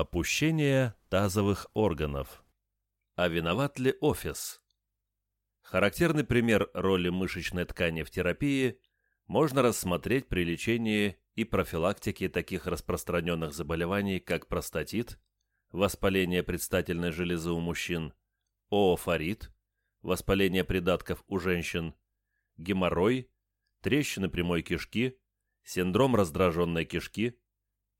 Опущение тазовых органов. А виноват ли офис? Характерный пример роли мышечной ткани в терапии можно рассмотреть при лечении и профилактике таких распространенных заболеваний, как простатит, воспаление предстательной железы у мужчин, оофорит, воспаление придатков у женщин, геморрой, трещины прямой кишки, синдром раздраженной кишки,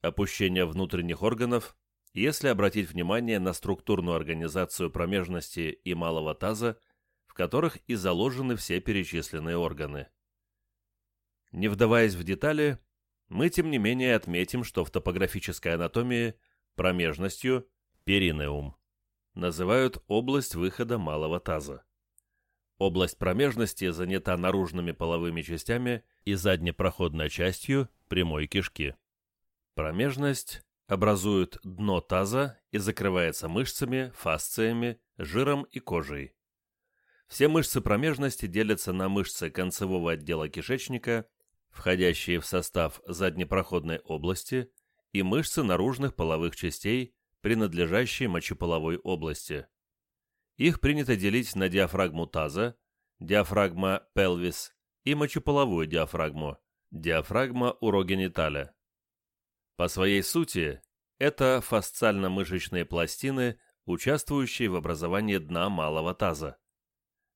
опущение внутренних органов, если обратить внимание на структурную организацию промежности и малого таза, в которых и заложены все перечисленные органы. Не вдаваясь в детали, мы тем не менее отметим, что в топографической анатомии промежностью перинеум называют область выхода малого таза. Область промежности занята наружными половыми частями и заднепроходной частью прямой кишки. Промежность образует дно таза и закрывается мышцами, фасциями, жиром и кожей. Все мышцы промежности делятся на мышцы концевого отдела кишечника, входящие в состав заднепроходной области, и мышцы наружных половых частей, принадлежащие мочеполовой области. Их принято делить на диафрагму таза, диафрагма пелвис и мочеполовую диафрагму, диафрагма урогениталя. По своей сути, это фасциально-мышечные пластины, участвующие в образовании дна малого таза.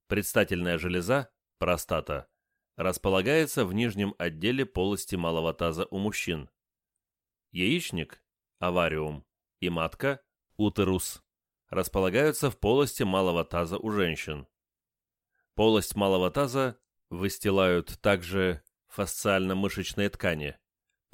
Предстательная железа, простата, располагается в нижнем отделе полости малого таза у мужчин. Яичник, авариум, и матка, утерус, располагаются в полости малого таза у женщин. Полость малого таза выстилают также фасциально-мышечные ткани –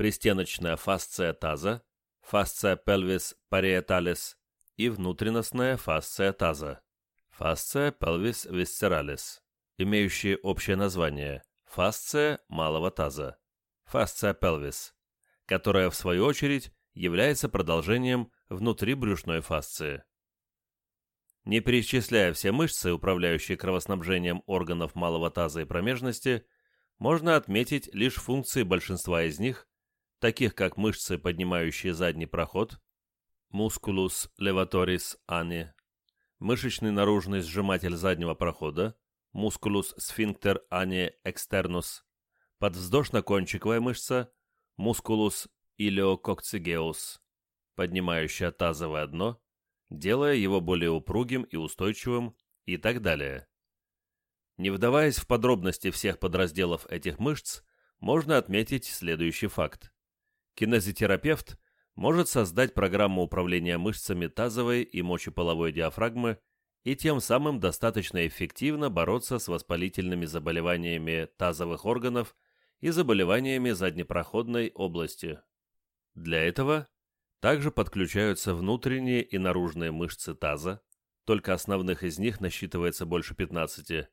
пристеночная фасция таза, фасция pelvis parietalis и внутренностная фасция таза, фасция pelvis visceralis, имеющие общее название фасция малого таза, фасция pelvis, которая в свою очередь является продолжением внутрибрюшной фасции. Не перечисляя все мышцы, управляющие кровоснабжением органов малого таза и промежности, можно отметить лишь функции большинства из них, таких как мышцы, поднимающие задний проход, мускулус леваторис ани, мышечный наружный сжиматель заднего прохода, мускулус сфинктер ани экстернус, подвздошно-кончиковая мышца, мускулус илиококцигеус, поднимающая тазовое дно, делая его более упругим и устойчивым и так далее. Не вдаваясь в подробности всех подразделов этих мышц, можно отметить следующий факт. Кинезитерапевт может создать программу управления мышцами тазовой и мочеполовой диафрагмы и тем самым достаточно эффективно бороться с воспалительными заболеваниями тазовых органов и заболеваниями заднепроходной области. Для этого также подключаются внутренние и наружные мышцы таза, только основных из них насчитывается больше 15,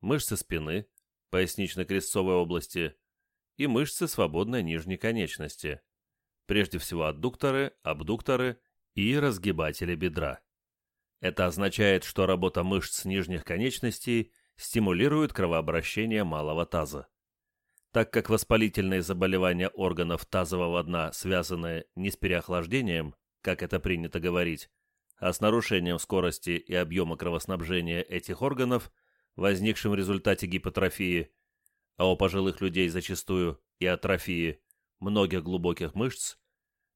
мышцы спины, пояснично-крестцовой области и мышцы свободной нижней конечности прежде всего аддукторы, абдукторы и разгибатели бедра. Это означает, что работа мышц нижних конечностей стимулирует кровообращение малого таза. Так как воспалительные заболевания органов тазового дна связаны не с переохлаждением, как это принято говорить, а с нарушением скорости и объема кровоснабжения этих органов, возникшим в результате гипотрофии, а у пожилых людей зачастую и атрофии, многих глубоких мышц,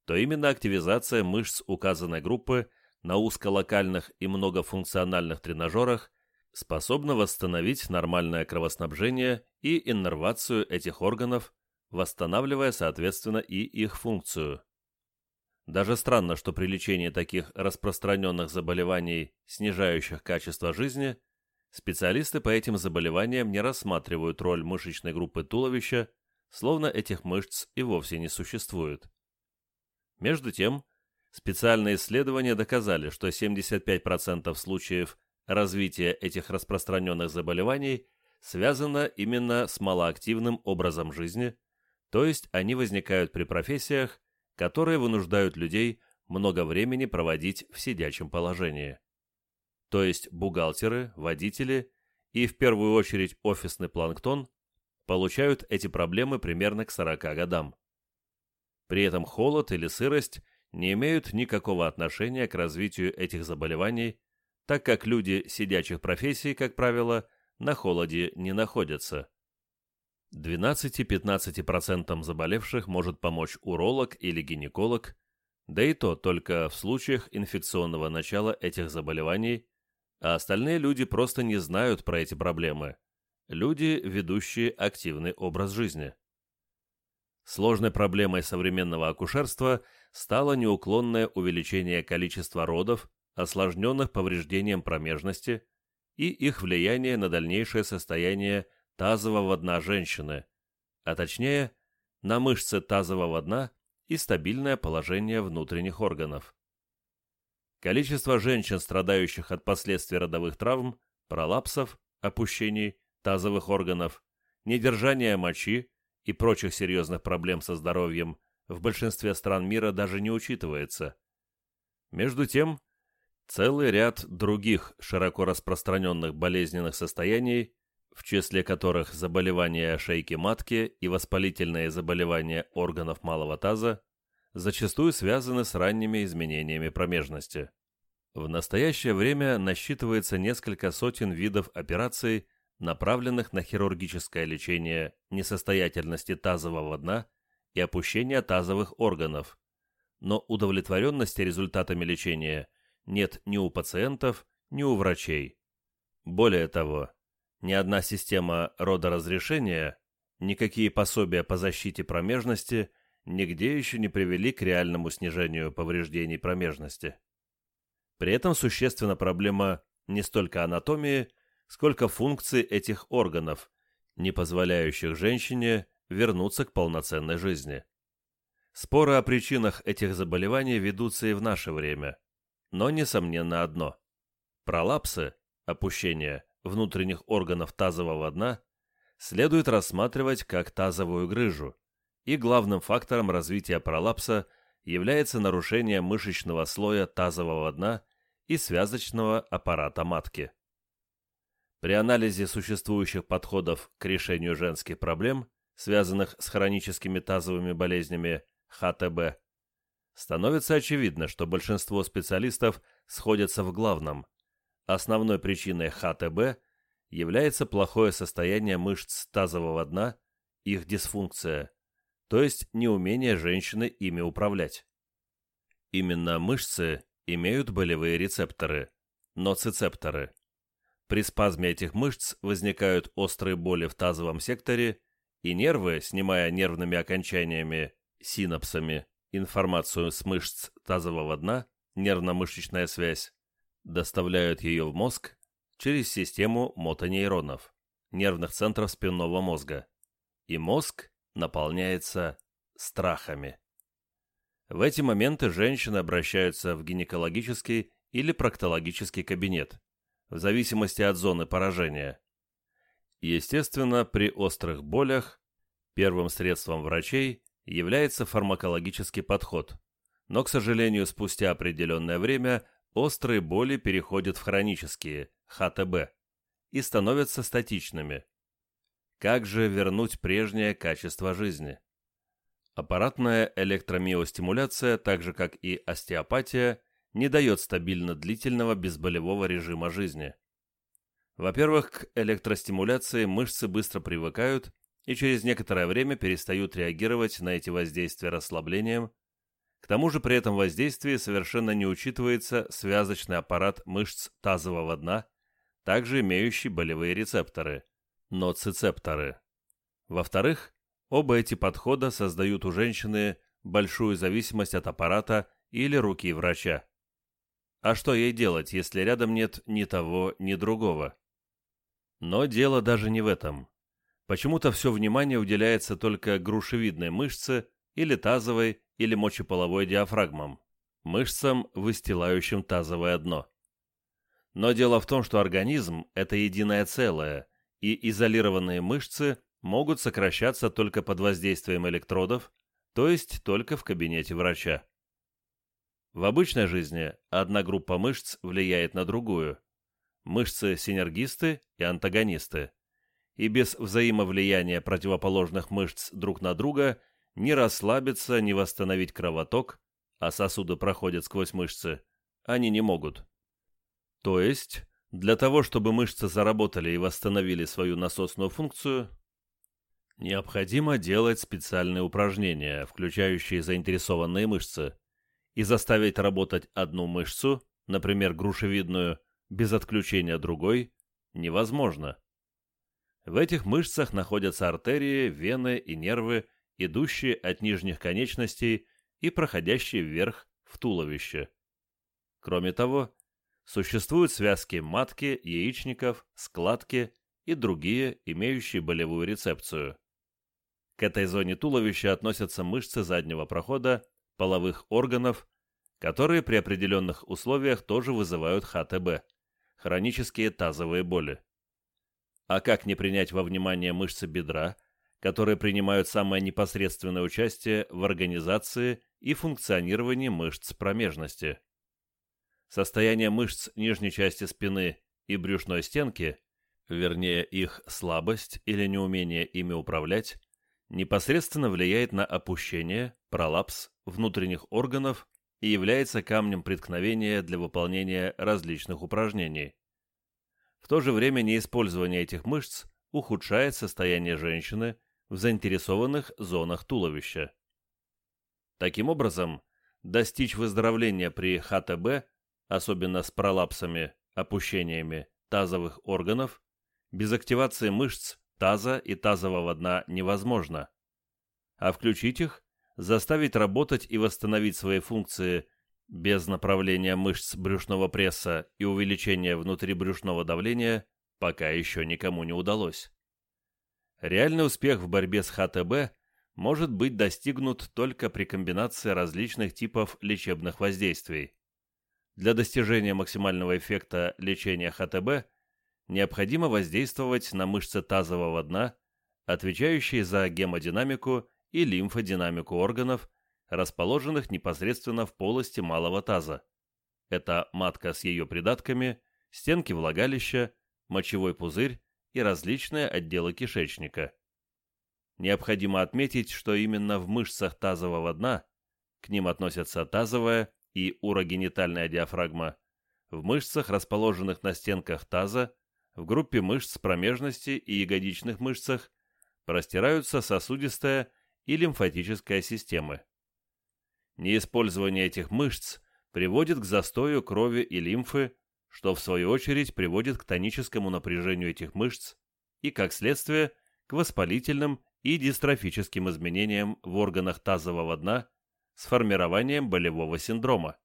то именно активизация мышц указанной группы на узколокальных и многофункциональных тренажерах способна восстановить нормальное кровоснабжение и иннервацию этих органов, восстанавливая, соответственно, и их функцию. Даже странно, что при лечении таких распространенных заболеваний, снижающих качество жизни, специалисты по этим заболеваниям не рассматривают роль мышечной группы туловища словно этих мышц и вовсе не существует. Между тем, специальные исследования доказали, что 75% случаев развития этих распространенных заболеваний связано именно с малоактивным образом жизни, то есть они возникают при профессиях, которые вынуждают людей много времени проводить в сидячем положении. То есть бухгалтеры, водители и в первую очередь офисный планктон получают эти проблемы примерно к 40 годам. При этом холод или сырость не имеют никакого отношения к развитию этих заболеваний, так как люди сидячих профессий, как правило, на холоде не находятся. 12-15% заболевших может помочь уролог или гинеколог, да и то только в случаях инфекционного начала этих заболеваний, а остальные люди просто не знают про эти проблемы. Люди, ведущие активный образ жизни. Сложной проблемой современного акушерства стало неуклонное увеличение количества родов, осложненных повреждением промежности, и их влияние на дальнейшее состояние тазового дна женщины, а точнее, на мышцы тазового дна и стабильное положение внутренних органов. Количество женщин, страдающих от последствий родовых травм, пролапсов, опущений тазовых органов, недержания мочи и прочих серьезных проблем со здоровьем в большинстве стран мира даже не учитывается. Между тем, целый ряд других широко распространенных болезненных состояний в числе которых заболевания шейки матки и воспалительные заболевания органов малого таза, зачастую связаны с ранними изменениями промежности. В настоящее время насчитывается несколько сотен видов операций, направленных на хирургическое лечение несостоятельности тазового дна и опущения тазовых органов, но удовлетворенности результатами лечения нет ни у пациентов, ни у врачей. Более того, ни одна система родоразрешения, никакие пособия по защите промежности нигде еще не привели к реальному снижению повреждений промежности. При этом существенна проблема не столько анатомии, сколько функций этих органов, не позволяющих женщине вернуться к полноценной жизни. Споры о причинах этих заболеваний ведутся и в наше время, но несомненно одно. Пролапсы, опущение, внутренних органов тазового дна следует рассматривать как тазовую грыжу, и главным фактором развития пролапса является нарушение мышечного слоя тазового дна и связочного аппарата матки. При анализе существующих подходов к решению женских проблем, связанных с хроническими тазовыми болезнями ХТБ, становится очевидно, что большинство специалистов сходятся в главном – Основной причиной ХТБ является плохое состояние мышц тазового дна, их дисфункция, то есть неумение женщины ими управлять. Именно мышцы имеют болевые рецепторы, ноцицепторы. При спазме этих мышц возникают острые боли в тазовом секторе, и нервы, снимая нервными окончаниями, синапсами, информацию с мышц тазового дна, нервно-мышечная связь, доставляют ее в мозг через систему мотонейронов, нервных центров спинного мозга, и мозг наполняется страхами. В эти моменты женщины обращаются в гинекологический или проктологический кабинет, в зависимости от зоны поражения. Естественно, при острых болях первым средством врачей является фармакологический подход, но, к сожалению, спустя определенное время острые боли переходят в хронические, ХТБ, и становятся статичными. Как же вернуть прежнее качество жизни? Аппаратная электромиостимуляция, так же как и остеопатия, не дает стабильно длительного безболевого режима жизни. Во-первых, к электростимуляции мышцы быстро привыкают и через некоторое время перестают реагировать на эти воздействия расслаблением, к тому же при этом воздействии совершенно не учитывается связочный аппарат мышц тазового дна, также имеющий болевые рецепторы, ноцицепторы. Во-вторых, оба эти подхода создают у женщины большую зависимость от аппарата или руки врача. А что ей делать, если рядом нет ни того, ни другого? Но дело даже не в этом. Почему-то все внимание уделяется только грушевидной мышце или тазовой или мочеполовой диафрагмам, мышцам, выстилающим тазовое дно. Но дело в том, что организм – это единое целое, и изолированные мышцы могут сокращаться только под воздействием электродов, то есть только в кабинете врача. В обычной жизни одна группа мышц влияет на другую. Мышцы синергисты и антагонисты. И без взаимовлияния противоположных мышц друг на друга ни расслабиться, ни восстановить кровоток, а сосуды проходят сквозь мышцы, они не могут. То есть, для того, чтобы мышцы заработали и восстановили свою насосную функцию, необходимо делать специальные упражнения, включающие заинтересованные мышцы, и заставить работать одну мышцу, например, грушевидную, без отключения другой, невозможно. В этих мышцах находятся артерии, вены и нервы, идущие от нижних конечностей и проходящие вверх в туловище. Кроме того, существуют связки матки, яичников, складки и другие, имеющие болевую рецепцию. К этой зоне туловища относятся мышцы заднего прохода, половых органов, которые при определенных условиях тоже вызывают ХТБ – хронические тазовые боли. А как не принять во внимание мышцы бедра, которые принимают самое непосредственное участие в организации и функционировании мышц промежности? Состояние мышц нижней части спины и брюшной стенки, вернее их слабость или неумение ими управлять, непосредственно влияет на опущение, пролапс внутренних органов и является камнем преткновения для выполнения различных упражнений. В то же время неиспользование этих мышц ухудшает состояние женщины в заинтересованных зонах туловища. Таким образом, достичь выздоровления при ХТБ особенно с пролапсами, опущениями тазовых органов, без активации мышц таза и тазового дна невозможно. А включить их, заставить работать и восстановить свои функции без направления мышц брюшного пресса и увеличения внутрибрюшного давления пока еще никому не удалось. Реальный успех в борьбе с ХТБ может быть достигнут только при комбинации различных типов лечебных воздействий. Для достижения максимального эффекта лечения ХТБ необходимо воздействовать на мышцы тазового дна, отвечающие за гемодинамику и лимфодинамику органов, расположенных непосредственно в полости малого таза. Это матка с ее придатками, стенки влагалища, мочевой пузырь и различные отделы кишечника. Необходимо отметить, что именно в мышцах тазового дна, к ним относятся тазовая, и урогенитальная диафрагма, в мышцах, расположенных на стенках таза, в группе мышц промежности и ягодичных мышцах, простираются сосудистая и лимфатическая системы. Неиспользование этих мышц приводит к застою крови и лимфы, что в свою очередь приводит к тоническому напряжению этих мышц и, как следствие, к воспалительным и дистрофическим изменениям в органах тазового дна с формированием болевого синдрома.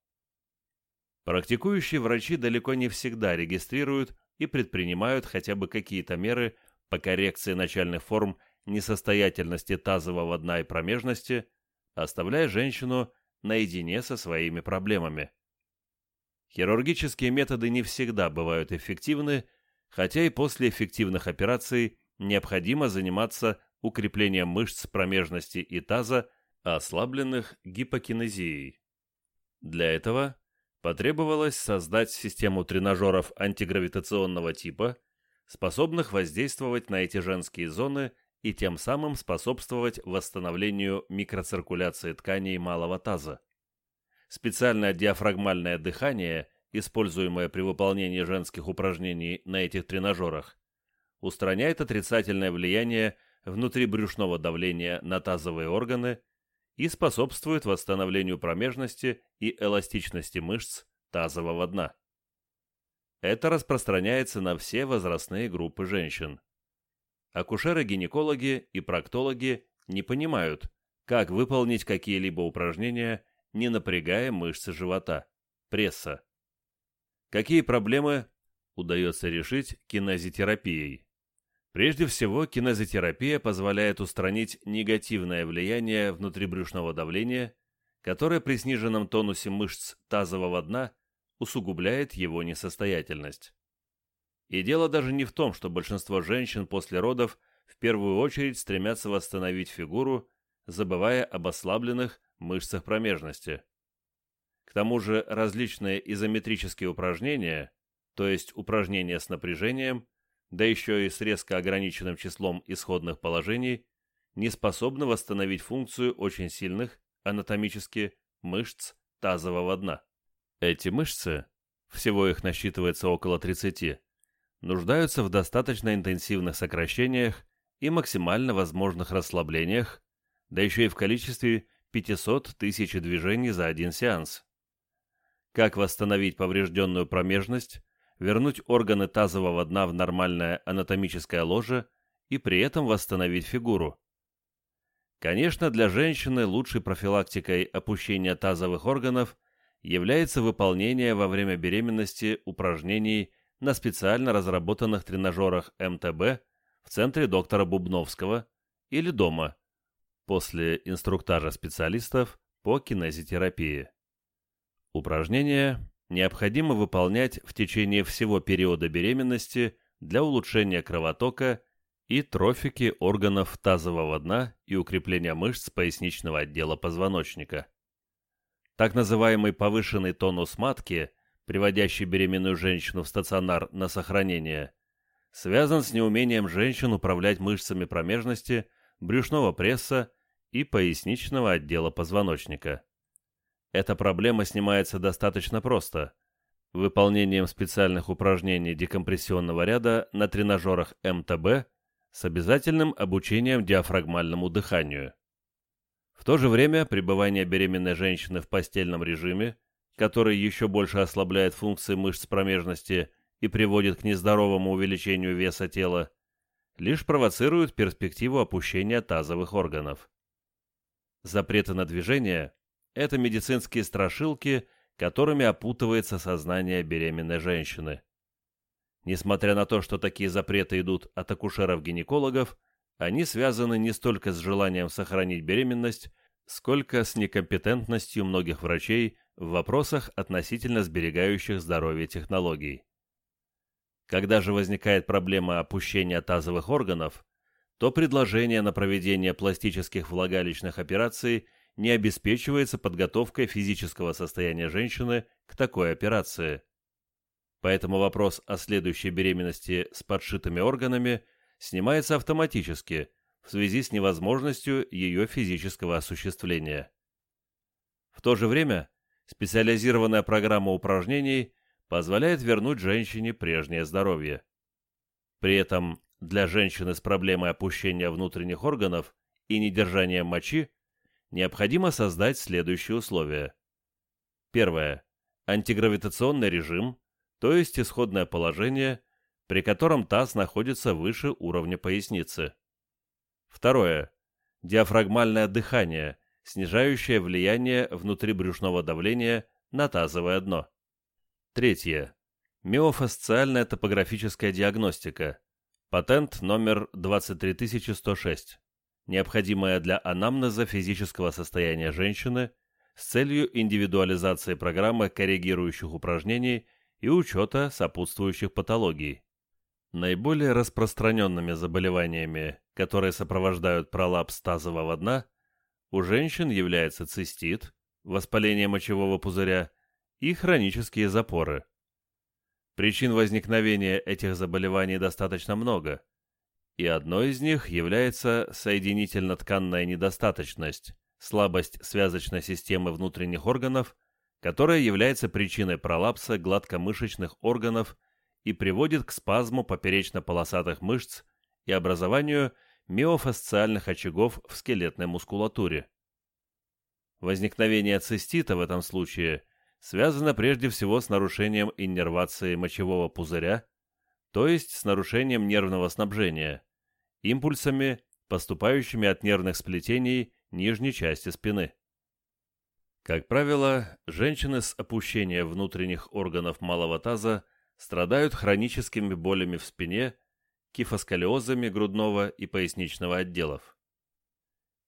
Практикующие врачи далеко не всегда регистрируют и предпринимают хотя бы какие-то меры по коррекции начальных форм несостоятельности тазового дна и промежности, оставляя женщину наедине со своими проблемами. Хирургические методы не всегда бывают эффективны, хотя и после эффективных операций необходимо заниматься укреплением мышц промежности и таза ослабленных гипокинезией. Для этого потребовалось создать систему тренажеров антигравитационного типа, способных воздействовать на эти женские зоны и тем самым способствовать восстановлению микроциркуляции тканей малого таза. Специальное диафрагмальное дыхание, используемое при выполнении женских упражнений на этих тренажерах, устраняет отрицательное влияние внутрибрюшного давления на тазовые органы и способствует восстановлению промежности и эластичности мышц тазового дна. Это распространяется на все возрастные группы женщин. Акушеры-гинекологи и проктологи не понимают, как выполнить какие-либо упражнения, не напрягая мышцы живота, пресса. Какие проблемы удается решить кинезитерапией? Прежде всего, кинезотерапия позволяет устранить негативное влияние внутрибрюшного давления, которое при сниженном тонусе мышц тазового дна усугубляет его несостоятельность. И дело даже не в том, что большинство женщин после родов в первую очередь стремятся восстановить фигуру, забывая об ослабленных мышцах промежности. К тому же различные изометрические упражнения, то есть упражнения с напряжением, да еще и с резко ограниченным числом исходных положений, не способны восстановить функцию очень сильных, анатомически, мышц тазового дна. Эти мышцы, всего их насчитывается около 30, нуждаются в достаточно интенсивных сокращениях и максимально возможных расслаблениях, да еще и в количестве 500 тысяч движений за один сеанс. Как восстановить поврежденную промежность, вернуть органы тазового дна в нормальное анатомическое ложе и при этом восстановить фигуру? Конечно, для женщины лучшей профилактикой опущения тазовых органов является выполнение во время беременности упражнений на специально разработанных тренажерах МТБ в центре доктора Бубновского или дома после инструктажа специалистов по кинезитерапии. Упражнения необходимо выполнять в течение всего периода беременности для улучшения кровотока и трофики органов тазового дна и укрепления мышц поясничного отдела позвоночника. Так называемый повышенный тонус матки, приводящий беременную женщину в стационар на сохранение, связан с неумением женщин управлять мышцами промежности, брюшного пресса и поясничного отдела позвоночника. Эта проблема снимается достаточно просто – выполнением специальных упражнений декомпрессионного ряда на тренажерах МТБ с обязательным обучением диафрагмальному дыханию. В то же время пребывание беременной женщины в постельном режиме, который еще больше ослабляет функции мышц промежности и приводит к нездоровому увеличению веса тела, лишь провоцирует перспективу опущения тазовых органов. Запреты на движение – это медицинские страшилки, которыми опутывается сознание беременной женщины. Несмотря на то, что такие запреты идут от акушеров-гинекологов, они связаны не столько с желанием сохранить беременность, сколько с некомпетентностью многих врачей в вопросах относительно сберегающих здоровье технологий. Когда же возникает проблема опущения тазовых органов, то предложение на проведение пластических влагалищных операций не обеспечивается подготовкой физического состояния женщины к такой операции – Поэтому вопрос о следующей беременности с подшитыми органами снимается автоматически в связи с невозможностью ее физического осуществления. В то же время специализированная программа упражнений позволяет вернуть женщине прежнее здоровье. При этом для женщины с проблемой опущения внутренних органов и недержания мочи необходимо создать следующие условия. Первое. Антигравитационный режим, то есть исходное положение, при котором таз находится выше уровня поясницы. Второе. Диафрагмальное дыхание, снижающее влияние внутрибрюшного давления на тазовое дно. Третье. Миофасциальная топографическая диагностика. Патент номер 23106. Необходимая для анамнеза физического состояния женщины с целью индивидуализации программы коррегирующих упражнений и учета сопутствующих патологий. Наиболее распространенными заболеваниями, которые сопровождают пролапс тазового дна, у женщин является цистит, воспаление мочевого пузыря и хронические запоры. Причин возникновения этих заболеваний достаточно много, и одной из них является соединительно-тканная недостаточность, слабость связочной системы внутренних органов которая является причиной пролапса гладкомышечных органов и приводит к спазму поперечно-полосатых мышц и образованию миофасциальных очагов в скелетной мускулатуре. Возникновение цистита в этом случае связано прежде всего с нарушением иннервации мочевого пузыря, то есть с нарушением нервного снабжения, импульсами, поступающими от нервных сплетений нижней части спины. Как правило, женщины с опущением внутренних органов малого таза страдают хроническими болями в спине, кифосколиозами грудного и поясничного отделов.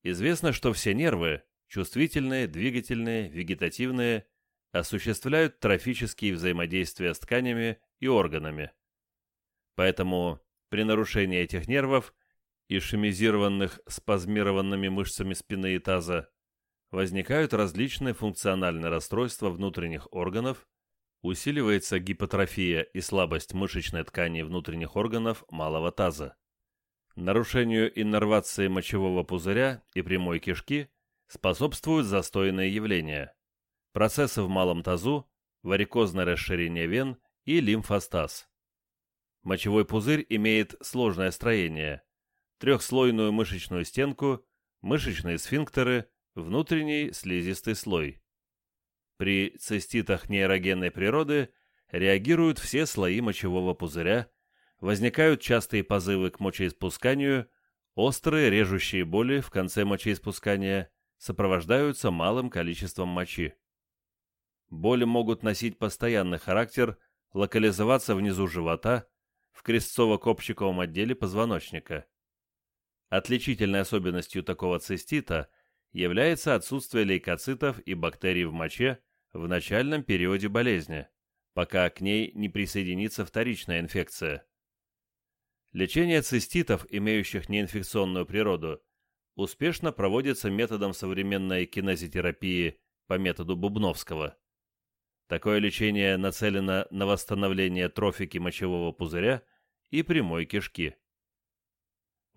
Известно, что все нервы – чувствительные, двигательные, вегетативные – осуществляют трофические взаимодействия с тканями и органами. Поэтому при нарушении этих нервов, ишемизированных спазмированными мышцами спины и таза, возникают различные функциональные расстройства внутренних органов, усиливается гипотрофия и слабость мышечной ткани внутренних органов малого таза. Нарушению иннервации мочевого пузыря и прямой кишки способствуют застойные явления, процессы в малом тазу, варикозное расширение вен и лимфостаз. Мочевой пузырь имеет сложное строение, трехслойную мышечную стенку, мышечные сфинктеры, внутренний слизистый слой. При циститах нейрогенной природы реагируют все слои мочевого пузыря, возникают частые позывы к мочеиспусканию, острые режущие боли в конце мочеиспускания сопровождаются малым количеством мочи. Боли могут носить постоянный характер, локализоваться внизу живота, в крестцово-копчиковом отделе позвоночника. Отличительной особенностью такого цистита является отсутствие лейкоцитов и бактерий в моче в начальном периоде болезни, пока к ней не присоединится вторичная инфекция. Лечение циститов, имеющих неинфекционную природу, успешно проводится методом современной кинезитерапии по методу Бубновского. Такое лечение нацелено на восстановление трофики мочевого пузыря и прямой кишки.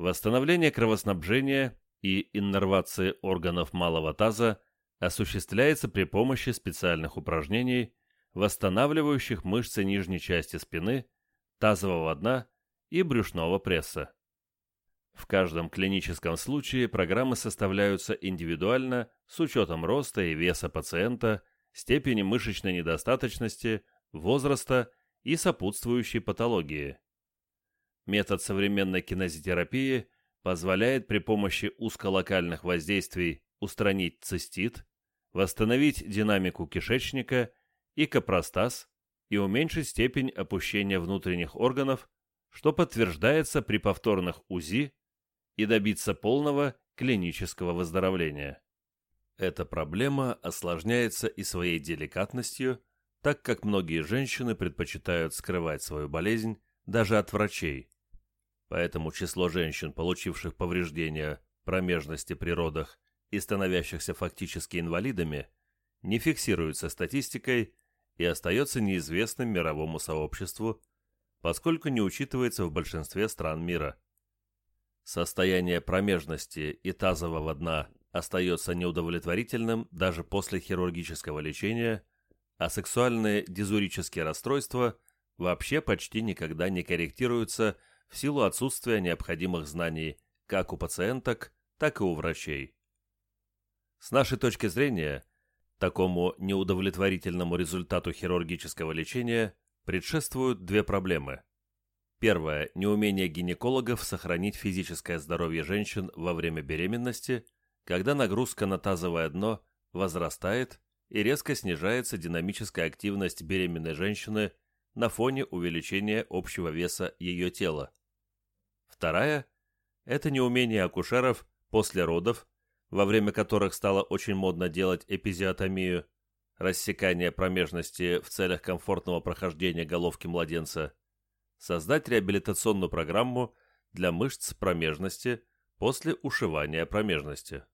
Восстановление кровоснабжения и иннервации органов малого таза осуществляется при помощи специальных упражнений, восстанавливающих мышцы нижней части спины, тазового дна и брюшного пресса. В каждом клиническом случае программы составляются индивидуально с учетом роста и веса пациента, степени мышечной недостаточности, возраста и сопутствующей патологии. Метод современной кинезитерапии позволяет при помощи узколокальных воздействий устранить цистит, восстановить динамику кишечника и капростаз и уменьшить степень опущения внутренних органов, что подтверждается при повторных УЗИ и добиться полного клинического выздоровления. Эта проблема осложняется и своей деликатностью, так как многие женщины предпочитают скрывать свою болезнь даже от врачей. Поэтому число женщин, получивших повреждения промежности при родах и становящихся фактически инвалидами, не фиксируется статистикой и остается неизвестным мировому сообществу, поскольку не учитывается в большинстве стран мира. Состояние промежности и тазового дна остается неудовлетворительным даже после хирургического лечения, а сексуальные дизурические расстройства вообще почти никогда не корректируются в силу отсутствия необходимых знаний как у пациенток, так и у врачей. С нашей точки зрения, такому неудовлетворительному результату хирургического лечения предшествуют две проблемы. Первое – неумение гинекологов сохранить физическое здоровье женщин во время беременности, когда нагрузка на тазовое дно возрастает и резко снижается динамическая активность беременной женщины на фоне увеличения общего веса ее тела. Вторая – это неумение акушеров после родов, во время которых стало очень модно делать эпизиотомию, рассекание промежности в целях комфортного прохождения головки младенца, создать реабилитационную программу для мышц промежности после ушивания промежности.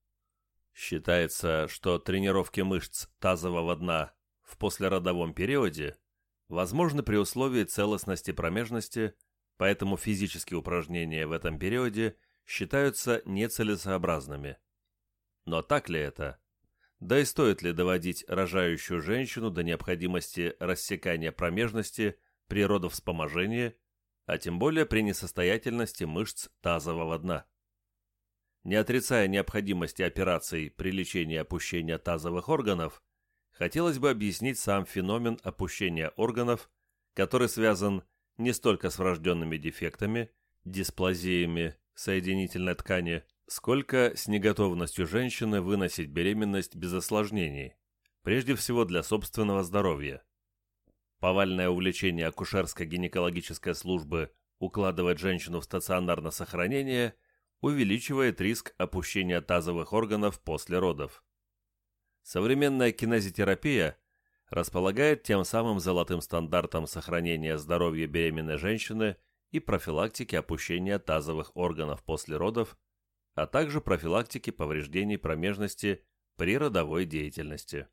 Считается, что тренировки мышц тазового дна в послеродовом периоде возможны при условии целостности промежности, поэтому физические упражнения в этом периоде считаются нецелесообразными. Но так ли это? Да и стоит ли доводить рожающую женщину до необходимости рассекания промежности при родовспоможении, а тем более при несостоятельности мышц тазового дна? Не отрицая необходимости операций при лечении опущения тазовых органов, хотелось бы объяснить сам феномен опущения органов, который связан не столько с врожденными дефектами, дисплазиями соединительной ткани, сколько с неготовностью женщины выносить беременность без осложнений, прежде всего для собственного здоровья. Повальное увлечение акушерско-гинекологической службы укладывать женщину в стационарное сохранение увеличивает риск опущения тазовых органов после родов. Современная кинезитерапия располагает тем самым золотым стандартом сохранения здоровья беременной женщины и профилактики опущения тазовых органов после родов а также профилактики повреждений промежности при родовой деятельности.